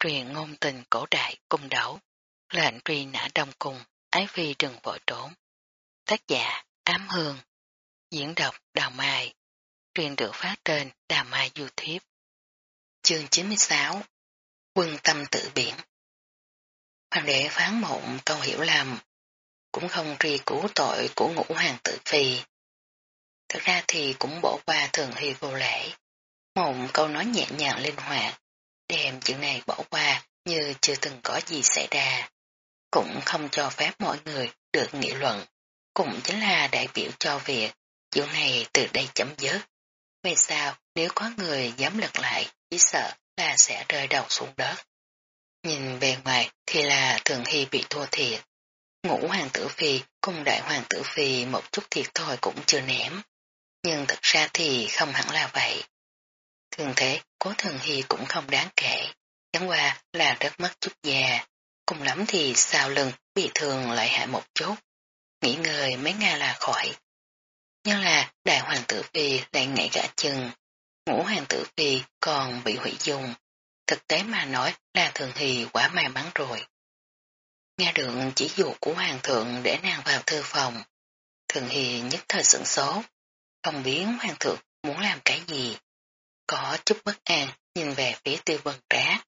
truyền ngôn tình cổ đại cung đấu, lệnh truy nã đông cung, ái phi đừng vội trốn. Tác giả Ám Hương, diễn đọc Đào Mai, truyền được phát trên Đào Mai YouTube. Chương 96 Quân tâm tự biển Hoàng đế phán mộng câu hiểu lầm, cũng không truy cứu tội của ngũ hoàng tử phi. Thật ra thì cũng bỏ qua thường hy vô lễ. Mộng câu nói nhẹ nhàng linh hoạt, đem chuyện này bỏ qua như chưa từng có gì xảy ra. Cũng không cho phép mọi người được nghị luận. Cũng chính là đại biểu cho việc chuyện này từ đây chấm dứt. Về sao nếu có người dám lật lại, chỉ sợ là sẽ rơi đầu xuống đất. Nhìn bề ngoài thì là thường hy bị thua thiệt. Ngũ hoàng tử phi cùng đại hoàng tử phi một chút thiệt thôi cũng chưa ném. Nhưng thật ra thì không hẳn là vậy. Thường thế, cố thường hy cũng không đáng kể. Chẳng qua là rất mất chút già. Cùng lắm thì sao lưng bị thương lại hại một chút. Nghỉ ngơi mấy ngày là khỏi. Nhưng là đại hoàng tử phi lại ngảy gã chân. Ngũ hoàng tử phi còn bị hủy dung. Thực tế mà nói là thường hy quá may mắn rồi. Nghe được chỉ dụ của hoàng thượng để nàng vào thư phòng. Thường hy nhất thời sửng số. Không biết hoàng thượng muốn làm cái gì. Có chút bất an nhìn về phía tiêu vân trá.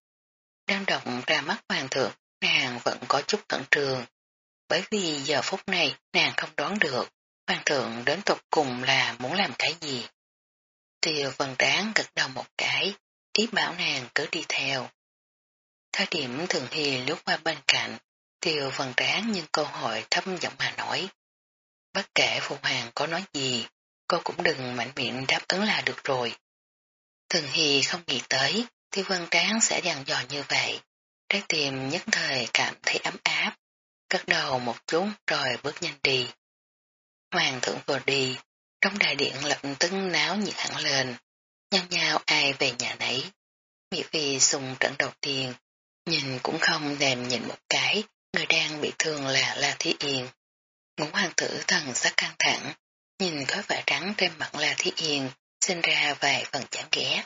Đang động ra mắt hoàng thượng, nàng vẫn có chút cẩn trường. Bởi vì giờ phút này nàng không đoán được hoàng thượng đến tục cùng là muốn làm cái gì. Tiêu vân tráng gật đầu một cái, ý bảo nàng cứ đi theo. Thời điểm thường hi lướt qua bên cạnh, tiêu vân tráng nhưng câu hỏi thâm giọng mà nói. Bất kể phụ hoàng có nói gì, cô cũng đừng mạnh miệng đáp ứng là được rồi. Thường Hy không nghĩ tới, Tiêu Vân Tráng sẽ dằn dò như vậy. Trái tim nhất thời cảm thấy ấm áp, cất đầu một chút rồi bước nhanh đi. Hoàng thượng vừa đi, trong đại điện lập tức náo nhiệt hẳn lên, nhau nhau ai về nhà nấy. Mỹ Phi sùng trận đầu tiên, nhìn cũng không đèm nhìn một cái, người đang bị thương là La Thí Yên. Ngũ hoàng tử thần sắc căng thẳng, nhìn khói vải trắng trên mặt La Thí Yên, sinh ra vài phần chán ghét.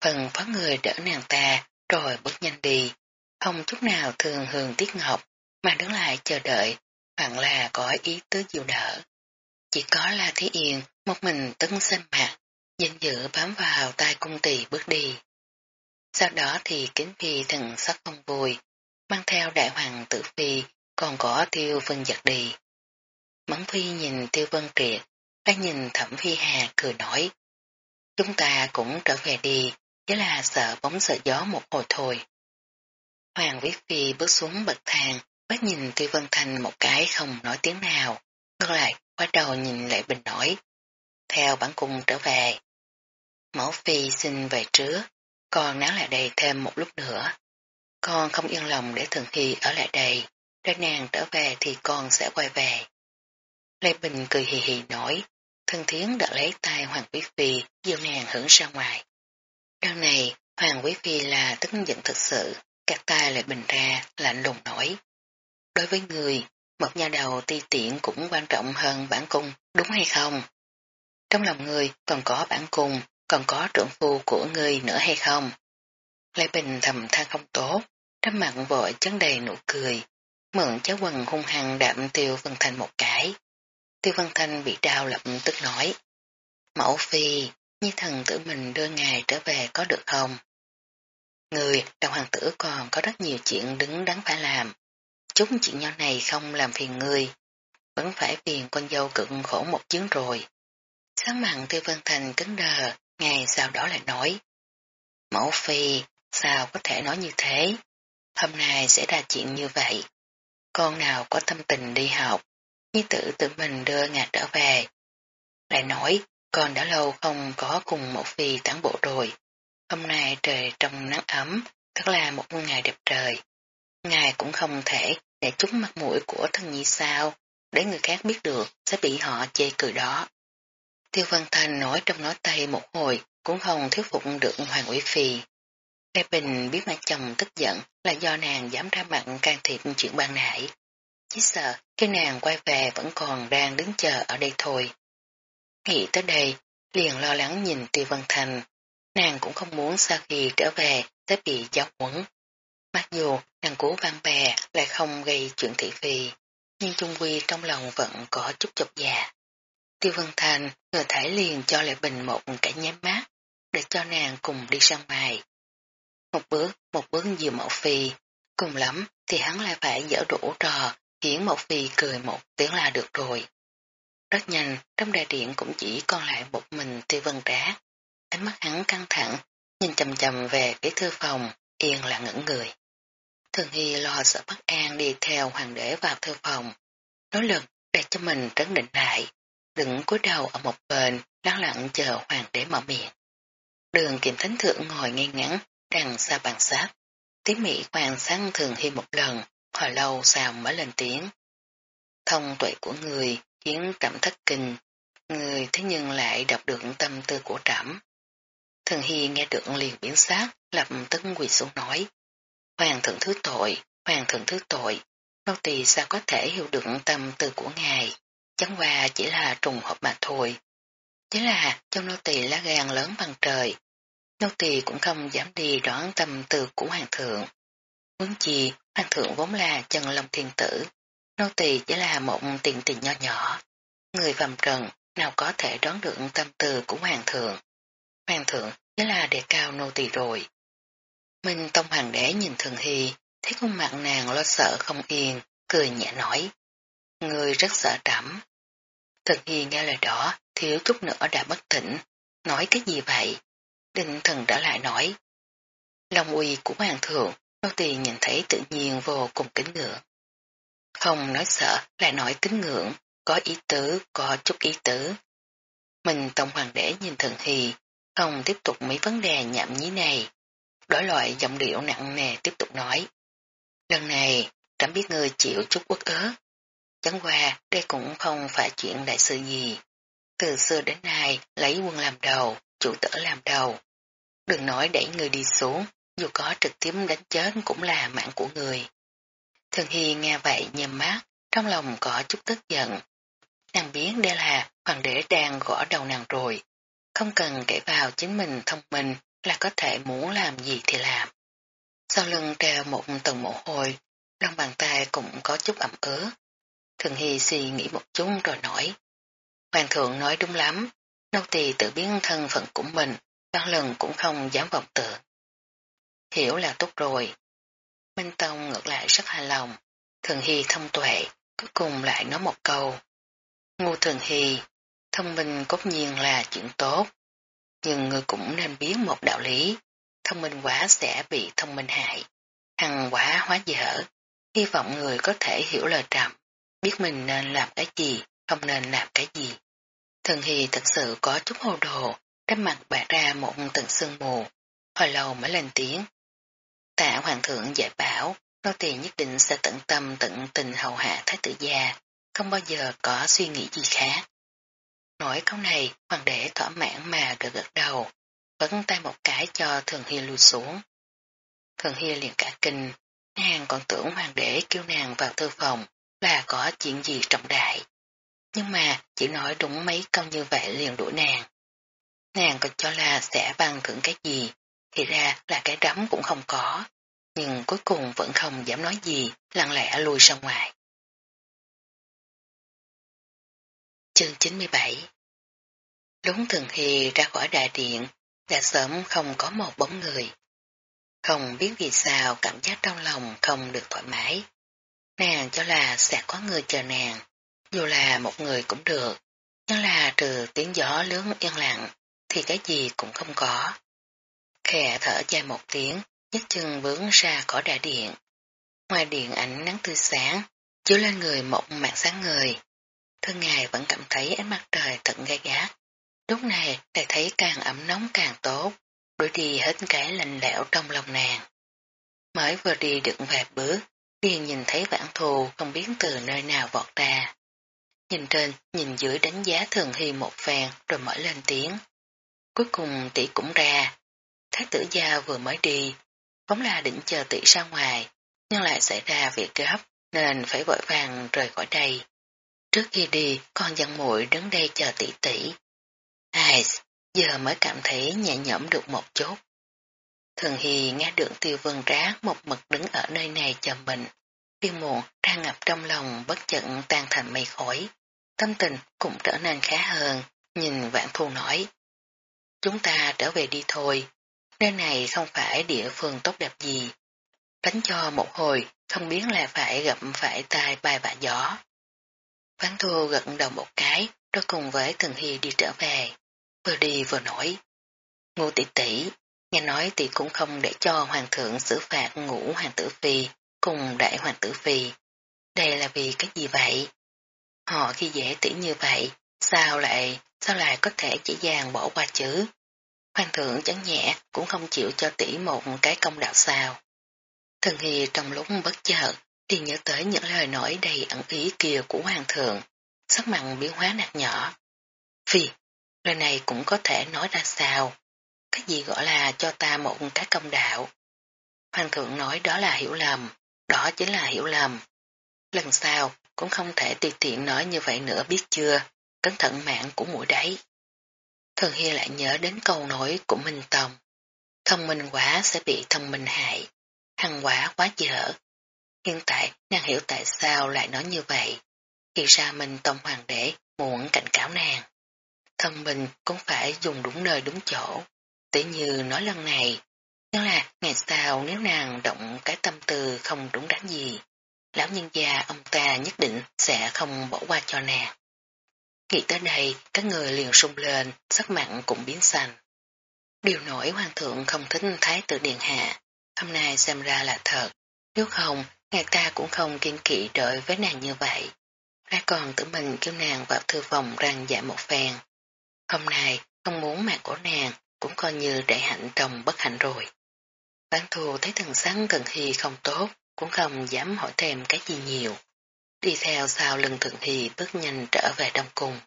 Phần phó người đỡ nàng ta, rồi bước nhanh đi, không chút nào thường hường tiết ngọc, mà đứng lại chờ đợi, hoặc là có ý tứ dịu đỡ. Chỉ có là Thi Yên, một mình tấn xanh mặt, danh dự bám vào tay cung tỳ bước đi. Sau đó thì kính phi thần sắc không vui, mang theo đại hoàng tử phi, còn có tiêu vân giật đi. Mẫn phi nhìn tiêu vân triệt, phải nhìn thẩm phi hà cười nói, Chúng ta cũng trở về đi, chỉ là sợ bóng sợ gió một hồi thôi. Hoàng Viết Phi bước xuống bậc thang, bắt nhìn Tiêu Vân Thành một cái không nói tiếng nào. Ngược lại, quay đầu nhìn lại bình nói. Theo bản cung trở về. Mẫu Phi xin về trước, con nán lại đây thêm một lúc nữa. Con không yên lòng để Thường Hy ở lại đây, để nàng trở về thì con sẽ quay về. Lê Bình cười hì hì nói, Thân thiến đã lấy tay Hoàng Quý Phi dìu nàng hưởng ra ngoài. Đằng này, Hoàng Quý Phi là tức giận thực sự, các tay lại bình ra, lạnh lùng nổi. Đối với người, một nhà đầu ti tiện cũng quan trọng hơn bản cung, đúng hay không? Trong lòng người còn có bản cung, còn có trưởng phu của người nữa hay không? Lê Bình thầm than không tốt, trăm mặt vội chấn đầy nụ cười, mượn cháu quần hung hăng đạm tiêu vân thành một cái. Tiêu Văn Thanh bị đau lập tức nói. Mẫu phi, như thần tử mình đưa ngài trở về có được không? Người, đồng hoàng tử còn có rất nhiều chuyện đứng đắn phải làm. Chúng chuyện nhau này không làm phiền người. Vẫn phải phiền con dâu cực khổ một chuyến rồi. Sáng mặn Tiêu Văn Thành cứng đờ, ngày sau đó lại nói. Mẫu phi, sao có thể nói như thế? Hôm nay sẽ ra chuyện như vậy. Con nào có tâm tình đi học, nhi tử tự mình đưa ngài trở về. Lại nói, con đã lâu không có cùng một phi tán bộ rồi. Hôm nay trời trong nắng ấm, thật là một ngày đẹp trời. Ngài cũng không thể để trúng mặt mũi của thân nhi sao, để người khác biết được sẽ bị họ chê cười đó. Tiêu Văn Thành nói trong nói tay một hồi cũng không thuyết phục được Hoàng Ủy Phi. Lê Bình biết mẹ chồng tức giận là do nàng dám ra mặt can thiệp chuyện ban nãy. Chỉ sợ khi nàng quay về vẫn còn đang đứng chờ ở đây thôi. Nghĩ tới đây, liền lo lắng nhìn Tiêu Văn Thành. Nàng cũng không muốn sau khi trở về sẽ bị giáo huấn. Mặc dù nàng cố bạn bè lại không gây chuyện thị phi, nhưng Trung Quy trong lòng vẫn có chút chột dạ. Tiêu Vân Thành ngờ thải liền cho Lệ Bình một cái nháy mắt, để cho nàng cùng đi sang ngoài. Một bước, một bước dìu mẫu Phi, cùng lắm thì hắn lại phải dở đủ trò, khiến Mộc Phi cười một tiếng là được rồi. Rất nhanh, trong đại điện cũng chỉ còn lại một mình Tiêu Vân Trá. Ánh mắt hắn căng thẳng, nhìn chầm chầm về phía thư phòng, yên là ngẩn người. Thường Hy lo sợ bất an đi theo hoàng đế vào thư phòng, nỗ lực để cho mình trấn định lại, đừng cúi đầu ở một bên, lắng lặng chờ hoàng đế mở miệng. Đường kiểm thánh thượng ngồi ngay ngắn, đằng xa bàn sát. Tiếng Mỹ quan sát Thường Hy một lần, hồi lâu sau mới lên tiếng. Thông tuệ của người khiến trẫm thất kinh, người thế nhưng lại đọc được tâm tư của trẫm. Thường Hy nghe được liền biến sát, lập tức quỳ xuống nói. Hoàng thượng thứ tội, hoàng thượng thứ tội, nô tỳ sao có thể hiểu được tâm tư của ngài, chẳng qua chỉ là trùng hợp mà thôi. Chỉ là trong nô tỳ lá gan lớn bằng trời, nô tỳ cũng không dám đi đoán tâm tư của hoàng thượng. Muốn chi, hoàng thượng vốn là chân long thiên tử, nô tỳ chỉ là một tiền tình nho nhỏ. Người phàm trần nào có thể đoán được tâm tư của hoàng thượng. Hoàng thượng chỉ là đề cao nô tỳ rồi. Minh Tông Hoàng đế nhìn Thường Hy, thấy khuôn mặt nàng lo sợ không yên, cười nhẹ nói. Người rất sợ trẫm. Thường Hy nghe lời đó, thiếu chút nữa đã bất tỉnh. Nói cái gì vậy? định thần đã lại nói. Lòng uy của hoàng thượng, nô tỳ nhìn thấy tự nhiên vô cùng kính ngưỡng. Không nói sợ, lại nói kính ngưỡng, có ý tứ, có chút ý tứ. Mình Tông Hoàng đế nhìn Thường Hy, không tiếp tục mấy vấn đề nhảm nhí này, đổi loại giọng điệu nặng nề tiếp tục nói. Lần này, trẫm biết ngươi chịu chút quốc ớ. Chẳng qua, đây cũng không phải chuyện đại sự gì. Từ xưa đến nay, lấy quân làm đầu, chủ tử làm đầu. Đừng nói đẩy người đi xuống, dù có trực tiếp đánh chết cũng là mạng của người. Thường Hy nghe vậy nhầm mắt trong lòng có chút tức giận. Nàng biết đây là hoàng đế đang gõ đầu nàng rồi, không cần kể vào chính mình thông minh là có thể muốn làm gì thì làm. Sau lưng treo một tầng mồ hôi, lòng bàn tay cũng có chút ẩm ứa. Thường Hy suy nghĩ một chút rồi nói. Hoàng thượng nói đúng lắm, nô tỳ tự biến thân phận của mình, bao lần cũng không dám vọng tưởng. Hiểu là tốt rồi. Minh Tông ngược lại rất hài lòng, Thường Hy thông tuệ, cuối cùng lại nói một câu. Ngu Thường Hy, thông minh cốt nhiên là chuyện tốt, nhưng người cũng nên biết một đạo lý, thông minh quá sẽ bị thông minh hại, hằng quá hóa dở, hy vọng người có thể hiểu lời trầm, biết mình nên làm cái gì, không nên làm cái gì. Thường Hy thật sự có chút hồ đồ, đắp mặt bạc ra một tầng sương mù, hồi lâu mới lên tiếng. Tạ hoàng thượng dạy bảo, nô tỳ nhất định sẽ tận tâm tận tình hầu hạ thái tử gia, không bao giờ có suy nghĩ gì khác. Nói câu này, hoàng đế thỏa mãn mà gật gật đầu, vẫn tay một cái cho Thường hiên lùi xuống. Thường hiên liền cả kinh, nàng còn tưởng hoàng đế kêu nàng vào thư phòng là có chuyện gì trọng đại. Nhưng mà chỉ nói đúng mấy câu như vậy liền đuổi nàng. Nàng còn cho là sẽ ban thưởng cái gì, thì ra là cái rắm cũng không có, nhưng cuối cùng vẫn không dám nói gì, lặng lẽ lùi ra ngoài. Chương 97 Đúng thường thì ra khỏi đại điện, đã sớm không có một bóng người. Không biết vì sao cảm giác trong lòng không được thoải mái. Nàng cho là sẽ có người chờ nàng, dù là một người cũng được, nhưng là trừ tiếng gió lớn yên lặng, thì cái gì cũng không có. Khẽ thở dài một tiếng, nhấc chân bướng ra khỏi đại điện. Ngoài điện ánh nắng tươi sáng, chiếu lên người một màn sáng người. Thân ngài vẫn cảm thấy ánh mặt trời thật gai gắt. Lúc này lại thấy càng ẩm nóng càng tốt, đuổi đi hết cái lạnh lẽo trong lòng nàng. Mới vừa đi được vài bước, liền nhìn thấy vãn thù không biết từ nơi nào vọt ra. Nhìn trên, nhìn dưới đánh giá thường hy một phen rồi mở lên tiếng. Cuối cùng tỷ cũng ra. Thái tử gia vừa mới đi, vốn là định chờ tỷ ra ngoài, nhưng lại xảy ra việc gấp nên phải vội vàng rời khỏi đây. Trước khi đi, con dân muội đứng đây chờ tỷ tỷ. Ai, giờ mới cảm thấy nhẹ nhõm được một chút. Thường Hy nghe được tiêu vân rác một mực đứng ở nơi này chờ mình. Tiêu muộn đang ngập trong lòng bất chận tan thành mây khói. Tâm tình cũng trở nên khá hơn, nhìn vạn thu nói. Chúng ta trở về đi thôi, nơi này không phải địa phương tốt đẹp gì. Đánh cho một hồi, không biết là phải gặp phải tai bài bạ gió. Ván thua gật đầu một cái, rồi cùng với Thường Hy đi trở về. Vừa đi vừa nói. Ngô tỷ tỷ, nghe nói tỷ cũng không để cho hoàng thượng xử phạt ngũ hoàng tử phi cùng đại hoàng tử phi. Đây là vì cái gì vậy? Họ khi dễ tỷ như vậy, sao lại, sao lại có thể chỉ dàng bỏ qua chứ? Hoàng thượng chấn nhẹ cũng không chịu cho tỷ một cái công đạo sao. Thần Hy trong lúc bất chợt thì nhớ tới những lời nói đầy ẩn ý kia của hoàng thượng, sắc mặn biến hóa nạt nhỏ. Vì lời này cũng có thể nói ra sao? Cái gì gọi là cho ta một cái công đạo? Hoàng thượng nói đó là hiểu lầm, đó chính là hiểu lầm. Lần sau cũng không thể tùy tiện nói như vậy nữa biết chưa, cẩn thận mạng của mũi đấy. Thường Hy lại nhớ đến câu nổi của Minh Tông. Thông minh quá sẽ bị thông minh hại, hăng quả quá dở. Hiện tại nàng hiểu tại sao lại nói như vậy. Khi ra Minh Tông Hoàng đế muốn cảnh cáo nàng. Thông minh cũng phải dùng đúng nơi đúng chỗ. Tỉ như nói lần này, nhưng là ngày sau nếu nàng động cái tâm tư không đúng đắn gì, lão nhân gia ông ta nhất định sẽ không bỏ qua cho nàng. Nghĩ tới đây, các người liền sung lên, sắc mặn cũng biến xanh. Điều nổi hoàng thượng không thích thái tử điện hạ, hôm nay xem ra là thật, nếu không, ngài ta cũng không kiên kỵ đợi với nàng như vậy. Lại còn tự mình kêu nàng vào thư phòng răng dạ một phen. Hôm nay, không muốn mạng của nàng cũng coi như đại hạnh trong bất hạnh rồi. Bán thù thấy thần sáng thần hy không tốt, cũng không dám hỏi thêm cái gì nhiều. Đi theo sau lần thượng thì bước nhanh trở về Đông Cung.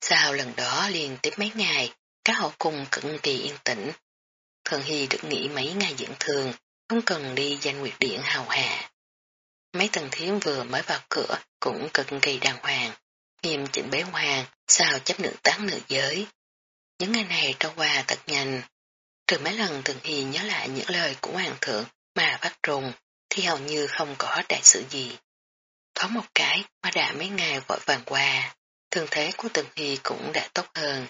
Sau lần đó liền tiếp mấy ngày, các hậu cung cực kỳ yên tĩnh. Thường hy được nghỉ mấy ngày dưỡng thường, không cần đi danh nguyệt điện hào hạ. Mấy tầng thiếm vừa mới vào cửa cũng cực kỳ đàng hoàng, nghiêm chỉnh bế hoàng, sao chấp nữ tán nữ giới. Những ngày này trôi qua thật nhanh, từ mấy lần Thường Hy nhớ lại những lời của Hoàng thượng mà bắt trùng, thì hầu như không có đại sự gì. Thoáng một cái mà đã mấy ngày vội vàng qua, thân thế của Từng Hy cũng đã tốt hơn.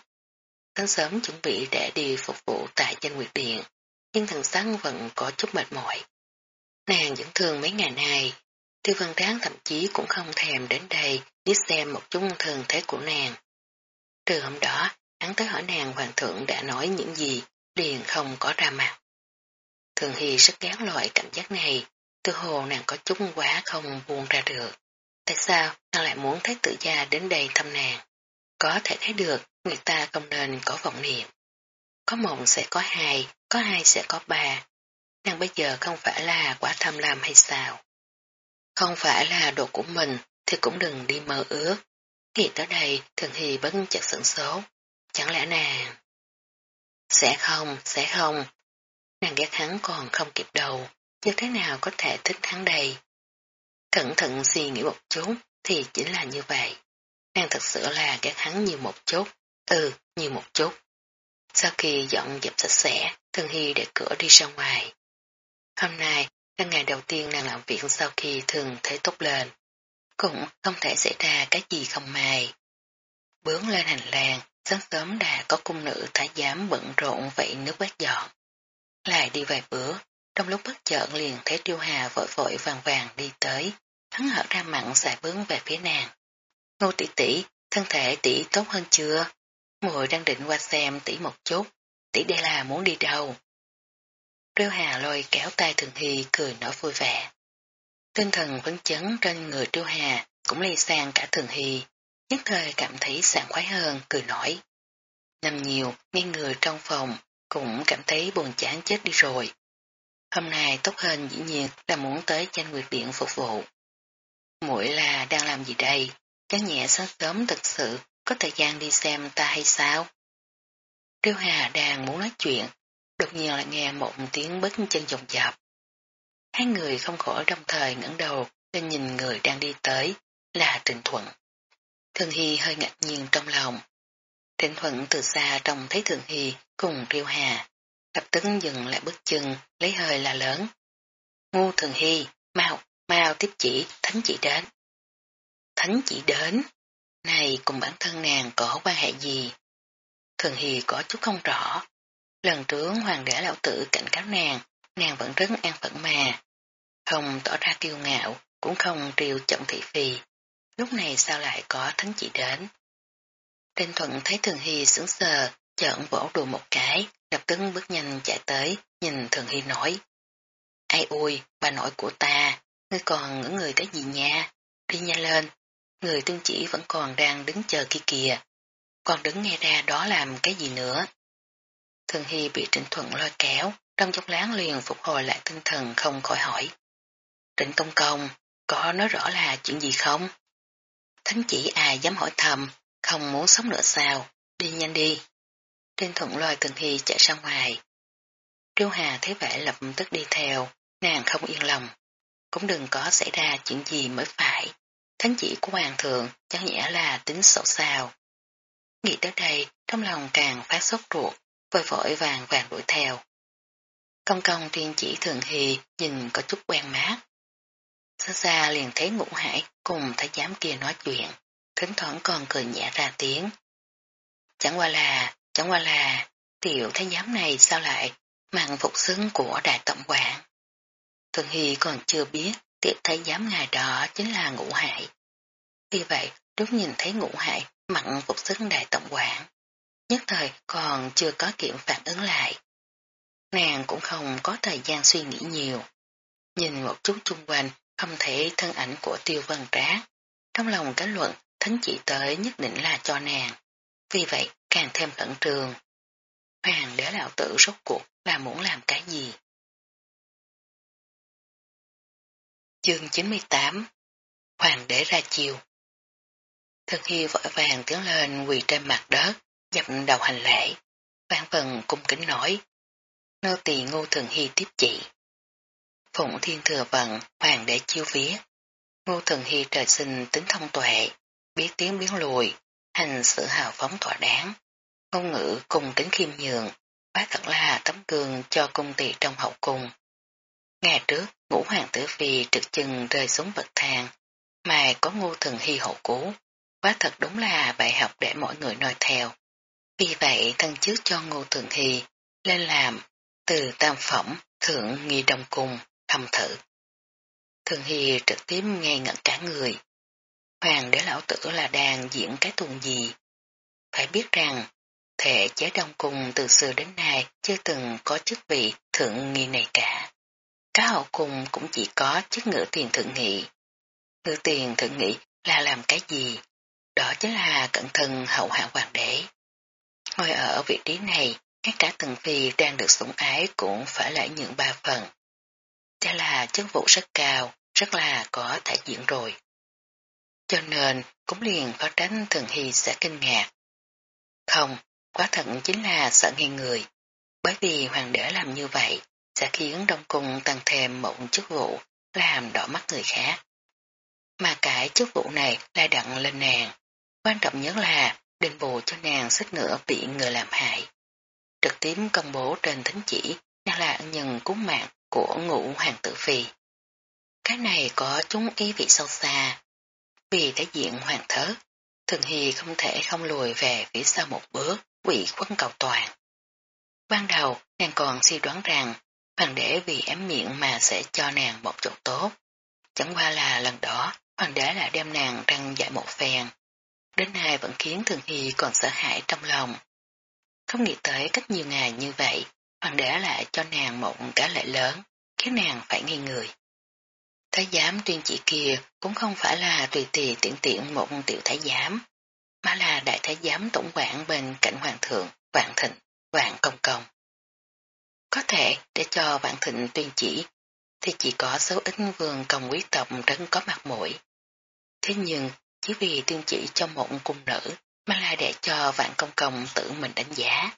Sáng sớm chuẩn bị để đi phục vụ tại danh nguyệt điện, nhưng thần sắc vẫn có chút mệt mỏi. Nàng vẫn thường mấy ngày nay, Tiêu Văn Đáng thậm chí cũng không thèm đến đây đi xem một chút thường thế của nàng. Từ hôm đó, hắn tới hỏi nàng hoàng thượng đã nói những gì, liền không có ra mặt. Thường Hy rất ghét loại cảm giác này, từ hồ nàng có chút quá không buông ra được. Tại sao nàng lại muốn thấy tự gia đến đây thăm nàng? Có thể thấy được, người ta không nên có vọng niệm. Có một sẽ có hai, có hai sẽ có ba. Nàng bây giờ không phải là quá tham lam hay sao? Không phải là đồ của mình thì cũng đừng đi mơ ước. Nghĩ tới đây thường thì bất chợt sửng số. Chẳng lẽ nàng... Sẽ không, sẽ không. Nàng ghét hắn còn không kịp đầu, như thế nào có thể thích hắn đây? Cẩn thận suy nghĩ một chút thì chính là như vậy. Nàng thật sự là ghét hắn nhiều một chút, ừ, nhiều một chút. Sau khi dọn dẹp sạch sẽ, Thường Hy để cửa đi ra ngoài. Hôm nay là ngày đầu tiên nàng làm việc sau khi thường thấy tốt lên. Cũng không thể xảy ra cái gì không may. Bướng lên hành lang, sáng sớm đã có cung nữ thái giám bận rộn vậy nước quét dọn. Lại đi vài bữa, trong lúc bất chợt liền thấy Tiêu Hà vội vội vàng vàng đi tới, hắn hở ra mặn xài bướng về phía nàng. Ngô tỷ tỷ, thân thể tỷ tốt hơn chưa? Mùi đang định qua xem tỷ một chút, tỷ đây là muốn đi đâu? Tiêu Hà lôi kéo tay Thường Hy cười nở vui vẻ. Tinh thần phấn chấn trên người Tiêu Hà cũng lây sang cả Thường Hy, nhất thời cảm thấy sảng khoái hơn, cười nổi. Nằm nhiều, nghe người trong phòng, cũng cảm thấy buồn chán chết đi rồi. Hôm nay tốt hơn dĩ nhiên là muốn tới tranh quyệt điện phục vụ. Mũi là đang làm gì đây? Chắc nhẹ sáng sớm thật sự có thời gian đi xem ta hay sao? Tiêu Hà đang muốn nói chuyện, đột nhiên lại nghe một tiếng bứt chân dòng dập. Hai người không khỏi đồng thời ngẩng đầu lên nhìn người đang đi tới, là Trịnh Thuận. Thường Hy hơi ngạc nhiên trong lòng. Trịnh Thuận từ xa trông thấy Thường Hy cùng Tiêu Hà, lập tức dừng lại bước chân, lấy hơi là lớn. Ngu thường hy, mau, mau tiếp chỉ, thánh chỉ đến. Thánh chỉ đến? Này cùng bản thân nàng có quan hệ gì? Thường hy có chút không rõ. Lần trước hoàng đế lão tử cảnh cáo nàng, nàng vẫn rất an phận mà. Không tỏ ra kiêu ngạo, cũng không triều trọng thị phi. Lúc này sao lại có thánh chỉ đến? Trên thuận thấy Thường Hy sững sờ, chợn vỗ đùa một cái, lập tức bước nhanh chạy tới, nhìn Thường Hy nói. Ai ui, bà nội của ta, ngươi còn ngưỡng người cái gì nha, đi nhanh lên, người tương chỉ vẫn còn đang đứng chờ kia kìa, còn đứng nghe ra đó làm cái gì nữa. Thường Hy bị Trịnh Thuận lôi kéo, trong chốc láng liền phục hồi lại tinh thần không khỏi hỏi. Trịnh Công Công, có nói rõ là chuyện gì không? Thánh chỉ ai dám hỏi thầm, không muốn sống nữa sao, đi nhanh đi. Trên thuận loài Thường Hy chạy ra ngoài. Triêu Hà thấy vậy lập tức đi theo, nàng không yên lòng. Cũng đừng có xảy ra chuyện gì mới phải. Thánh chỉ của Hoàng thượng chẳng nhẽ là tính sổ sao. Nghĩ tới đây, trong lòng càng phát sốt ruột, vội vội vàng vàng đuổi theo. Công công tuyên chỉ Thường hì nhìn có chút quen mát. Xa xa liền thấy ngũ hải cùng thái giám kia nói chuyện, thỉnh thoảng còn cười nhẹ ra tiếng. Chẳng qua là, chẳng qua là, tiểu thái giám này sao lại mang phục xứng của đại tổng quản. Thường Hy còn chưa biết tiểu thái giám ngài đó chính là ngũ hải. Vì vậy, lúc nhìn thấy ngũ hải mặn phục xứng đại tổng quản, nhất thời còn chưa có kiểm phản ứng lại. Nàng cũng không có thời gian suy nghĩ nhiều. Nhìn một chút chung quanh không thể thân ảnh của tiêu vân trá. Trong lòng kết luận thánh chỉ tới nhất định là cho nàng. Vì vậy càng thêm khẩn trường. Hoàng đế lão tử rốt cuộc là muốn làm cái gì? Chương 98 Hoàng đế ra chiều Thực hy vội vàng tiến lên quỳ trên mặt đất, dập đầu hành lễ. Vạn phần cung kính nói. Nô tỳ ngô thường hy tiếp chỉ. Phụng thiên thừa vận, hoàng đế chiêu vía. Ngô thường hy trời sinh tính thông tuệ, biết tiếng biến lùi, hành sự hào phóng thỏa đáng. Ngôn ngữ cùng tính khiêm nhường, bác thật là tấm gương cho cung tỳ trong hậu cung. Ngày trước, ngũ hoàng tử phi trực chừng rơi xuống bậc thang, mà có ngô thần hy hậu cứu, quá thật đúng là bài học để mọi người noi theo. Vì vậy thân trước cho ngô thường hy lên làm từ tam phẩm thượng nghi đông cung thăm thử. Thường hy trực tiếp nghe ngẩn cả người. Hoàng đế lão tử là đang diễn cái tuồng gì? Phải biết rằng, thể chế đông cung từ xưa đến nay chưa từng có chức vị thượng nghi này cả. Cá hậu cung cũng chỉ có chức ngữ tiền thượng nghị. Ngữ tiền thượng nghị là làm cái gì? Đó chính là cận thân hậu hạ hoàng đế. Ngồi ở vị trí này, ngay cả từng phi đang được sủng ái cũng phải lại những ba phần. Chắc là chức vụ rất cao, rất là có thể diện rồi. Cho nên cũng liền có tránh thường hy sẽ kinh ngạc. Không, quá thận chính là sợ nghi người. Bởi vì hoàng đế làm như vậy sẽ khiến Đông Cung tăng thêm một chức vụ làm đỏ mắt người khác. Mà cái chức vụ này lại đặng lên nàng. Quan trọng nhất là đền bù cho nàng xích nữa bị người làm hại. Trực tiếp công bố trên thính chỉ nàng là nhân cứu mạng của ngũ hoàng tử phi. Cái này có chúng ý vị sâu xa. Vì thể diện hoàng thớ, thường hy không thể không lùi về phía sau một bước, quỷ quân cầu toàn. Ban đầu, nàng còn suy đoán rằng hoàng đế vì ém miệng mà sẽ cho nàng một chỗ tốt. Chẳng qua là lần đó, hoàng đế lại đem nàng răng dạy một phen. Đến nay vẫn khiến thường hy còn sợ hãi trong lòng. Không nghĩ tới cách nhiều ngày như vậy, hoàng đế lại cho nàng một cái lệ lớn, khiến nàng phải nghi người. Thái giám tuyên chỉ kia cũng không phải là tùy tì tiện tiện một tiểu thái giám, mà là đại thái giám tổng quản bên cạnh hoàng thượng, vạn thịnh, vạn công công. Có thể để cho vạn thịnh tuyên chỉ, thì chỉ có số ít vương công quý tộc rất có mặt mũi. Thế nhưng, chỉ vì tuyên chỉ cho một cung nữ, mà là để cho vạn công công tự mình đánh giá.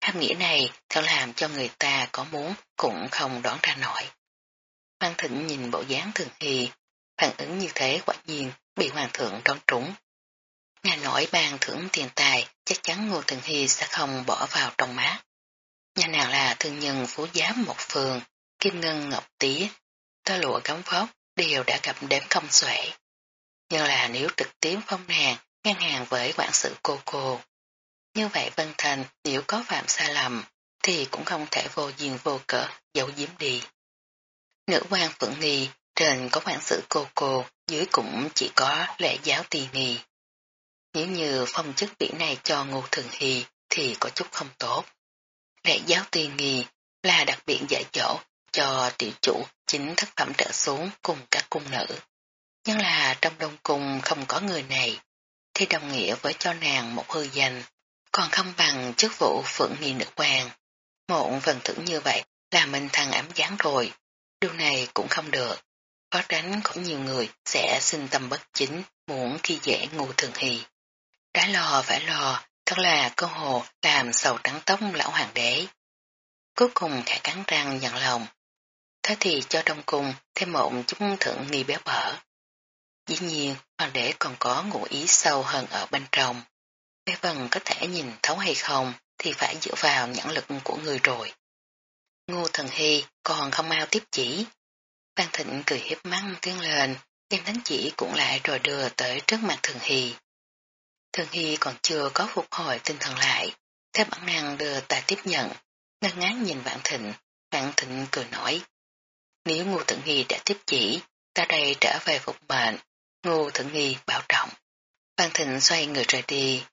hàm nghĩa này thật làm cho người ta có muốn cũng không đoán ra nổi. Hoàng thịnh nhìn bộ dáng thường hy, phản ứng như thế quả nhiên bị hoàng thượng đón trúng. Nghe nói bàn thưởng tiền tài chắc chắn Ngô Thường Hy sẽ không bỏ vào trong mắt. Nhà nàng là thương nhân phú giám một phường, kim ngân ngọc tía, tơ lụa gấm phóc đều đã gặp đếm không xuể. Nhưng là nếu trực tiếp phong nàng ngang hàng với quản sự cô cô. Như vậy Vân Thành nếu có phạm sai lầm thì cũng không thể vô duyên vô cỡ giấu giếm đi. Nữ quan phượng nghi trên có quản sự cô cô dưới cũng chỉ có lễ giáo tỳ nghi. Nếu như phong chức vị này cho Ngô Thường Hy thì có chút không tốt. Lễ giáo tỳ nghi là đặc biệt dạy chỗ cho tiểu chủ chính thất phẩm trở xuống cùng các cung nữ. Nhưng là trong đông cung không có người này, thì đồng nghĩa với cho nàng một hư danh, còn không bằng chức vụ phượng nghi nữ quan. Một phần thưởng như vậy là mình thằng ấm gián rồi, điều này cũng không được. Có tránh cũng nhiều người sẽ sinh tâm bất chính, muốn khi dễ ngu thường hì. Đã lò phải lò, thật là cơ hồ làm sầu trắng tóc lão hoàng đế. Cuối cùng khả cắn răng nhận lòng. Thế thì cho trong cung thêm một chút thượng nghi béo bở. Dĩ nhiên, hoàng đế còn có ngụ ý sâu hơn ở bên trong. Bé vần có thể nhìn thấu hay không thì phải dựa vào nhãn lực của người rồi. Ngô thần hy còn không mau tiếp chỉ. Phan Thịnh cười hiếp mắng tiếng lên, đem đánh chỉ cũng lại rồi đưa tới trước mặt Thường Hy. Thường Hy còn chưa có phục hồi tinh thần lại, theo bản năng đưa ta tiếp nhận, ngân ngán nhìn Vạn Thịnh, Vạn Thịnh cười nói. Nếu Ngô Thượng Hy đã tiếp chỉ, ta đây trở về phục mệnh, Ngô Thượng Nghi bảo trọng. Vạn Thịnh xoay người rời đi.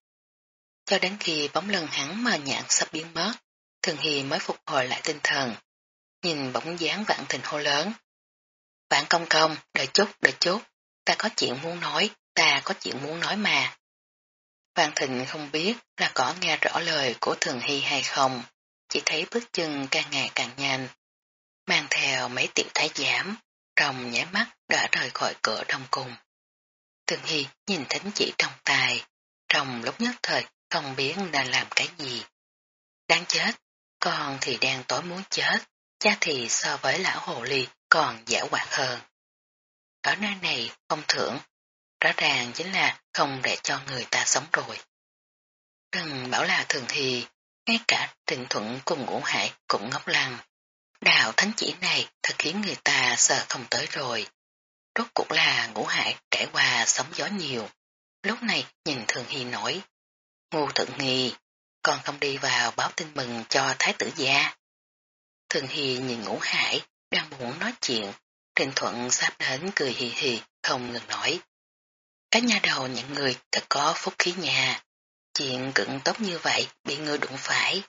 Cho đến khi bóng lưng hắn mờ nhạt sắp biến mất, Thường Hy mới phục hồi lại tinh thần. Nhìn bóng dáng Vạn Thịnh hô lớn. Vạn công công, đợi chút, đợi chút, ta có chuyện muốn nói, ta có chuyện muốn nói mà. Vạn Thịnh không biết là có nghe rõ lời của Thường Hy hay không, chỉ thấy bước chân càng ngày càng nhanh. Mang theo mấy tiểu thái giám, rồng nháy mắt đã rời khỏi cửa đông cung. Thường Hy nhìn thính chỉ trong tài, trong lúc nhất thời không biết nên làm cái gì. Đáng chết, con thì đang tối muốn chết, cha thì so với lão hồ ly còn giả hoạt hơn. Ở nơi này không thưởng, rõ ràng chính là không để cho người ta sống rồi. Đừng bảo là thường thì, ngay cả trình thuận cùng ngũ hải cũng ngốc lăng. Đạo thánh chỉ này thật khiến người ta sợ không tới rồi. Rốt cuộc là ngũ hải trải qua sóng gió nhiều. Lúc này nhìn thường hy nổi. Ngu thượng nghi, còn không đi vào báo tin mừng cho thái tử gia. Thường hy nhìn ngũ hải, đang muốn nói chuyện, Trình Thuận sắp đến cười hì hì, không ngừng nói. Cái nhà đầu những người thật có phúc khí nhà. Chuyện cận tốt như vậy bị ngươi đụng phải.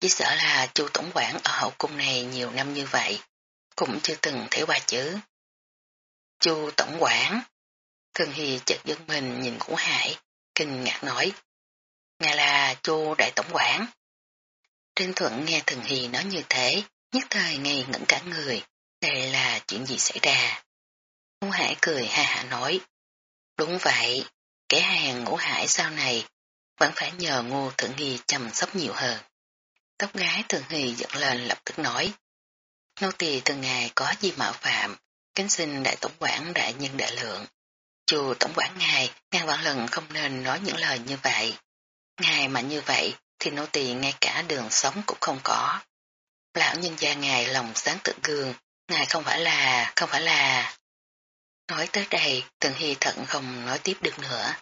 Chỉ sợ là chu tổng quản ở hậu cung này nhiều năm như vậy, cũng chưa từng thấy qua chứ. Chu tổng quản. Thường Hy chợt dân mình nhìn Ngũ Hải, kinh ngạc nói. Ngài là chu đại tổng quản. Trinh thuận nghe Thường Hy nói như thế, nhất thời ngây ngẩn cả người, đây là chuyện gì xảy ra. Ngũ Hải cười ha hạ nói. Đúng vậy, kẻ hàng ngũ hải sau này vẫn phải nhờ ngô thượng Hì chăm sóc nhiều hơn. Tóc gái thường Hì giận lên lập tức nói. Nô tỳ từ ngày có gì mạo phạm, kính xin đại tổng quản đại nhân đại lượng. Chù tổng quản ngài, ngàn vạn lần không nên nói những lời như vậy. Ngài mà như vậy thì nô tỳ ngay cả đường sống cũng không có. Lão nhân gia ngài lòng sáng tự gương, ngài không phải là, không phải là... Nói tới đây, Tần Hy thận không nói tiếp được nữa.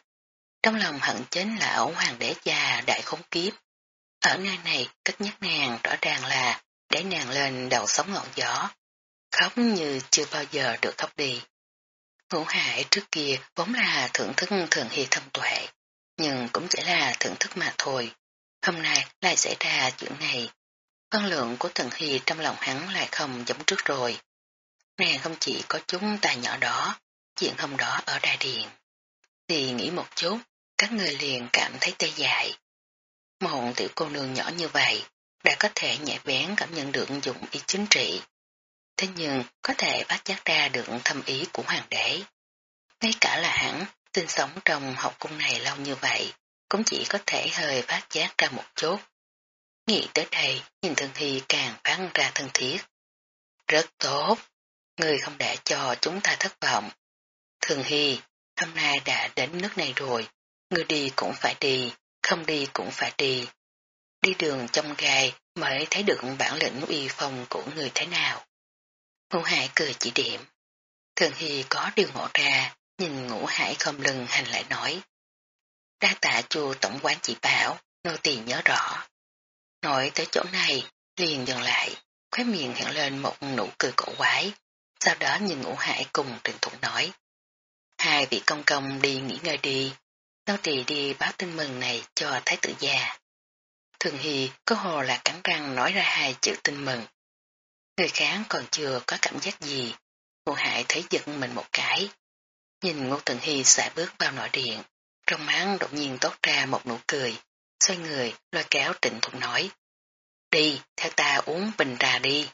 Trong lòng hận chính lão hoàng đế già đại khống kiếp. Ở nơi này, cất nhắc nàng rõ ràng là để nàng lên đầu sóng ngọn gió. Khóc như chưa bao giờ được khóc đi. Ngũ hải trước kia vốn là thưởng thức thường hy thâm tuệ, nhưng cũng chỉ là thưởng thức mà thôi. Hôm nay lại xảy ra chuyện này. Phân lượng của thần hy trong lòng hắn lại không giống trước rồi. Nàng không chỉ có chúng ta nhỏ đó, chuyện hôm đó ở đại điện. Thì nghĩ một chút, các người liền cảm thấy tê dại. Một tiểu cô nương nhỏ như vậy, đã có thể nhạy bén cảm nhận được dụng ý chính trị. Thế nhưng có thể phát giác ra được thâm ý của hoàng đế. Ngay cả là hắn, sinh sống trong học cung này lâu như vậy, cũng chỉ có thể hơi phát giác ra một chút. Nghĩ tới đây, nhìn Thường Hy càng phán ra thân thiết. Rất tốt, người không để cho chúng ta thất vọng. Thường Hy, hôm nay đã đến nước này rồi, người đi cũng phải đi, không đi cũng phải đi. đi đường trong gai mới thấy được bản lĩnh uy phong của người thế nào. Ngô Hải cười chỉ điểm. Thường Hy có điều ngộ ra, nhìn Ngũ Hải không lưng hành lại nói. Đa tạ chùa tổng quán chỉ bảo, nô tỳ nhớ rõ. Nói tới chỗ này, liền dừng lại, khóe miệng hiện lên một nụ cười cổ quái, sau đó nhìn Ngũ Hải cùng trình Thục nói. Hai vị công công đi nghỉ ngơi đi, nô tỳ đi báo tin mừng này cho thái tử già. Thường Hy có hồ là cắn răng nói ra hai chữ tin mừng. Người khác còn chưa có cảm giác gì, ngũ hải thấy giật mình một cái. Nhìn ngô Tần Hy xả bước vào nội điện, trong mắt đột nhiên tốt ra một nụ cười, xoay người, lôi kéo trịnh thục nói. Đi, theo ta uống bình trà đi.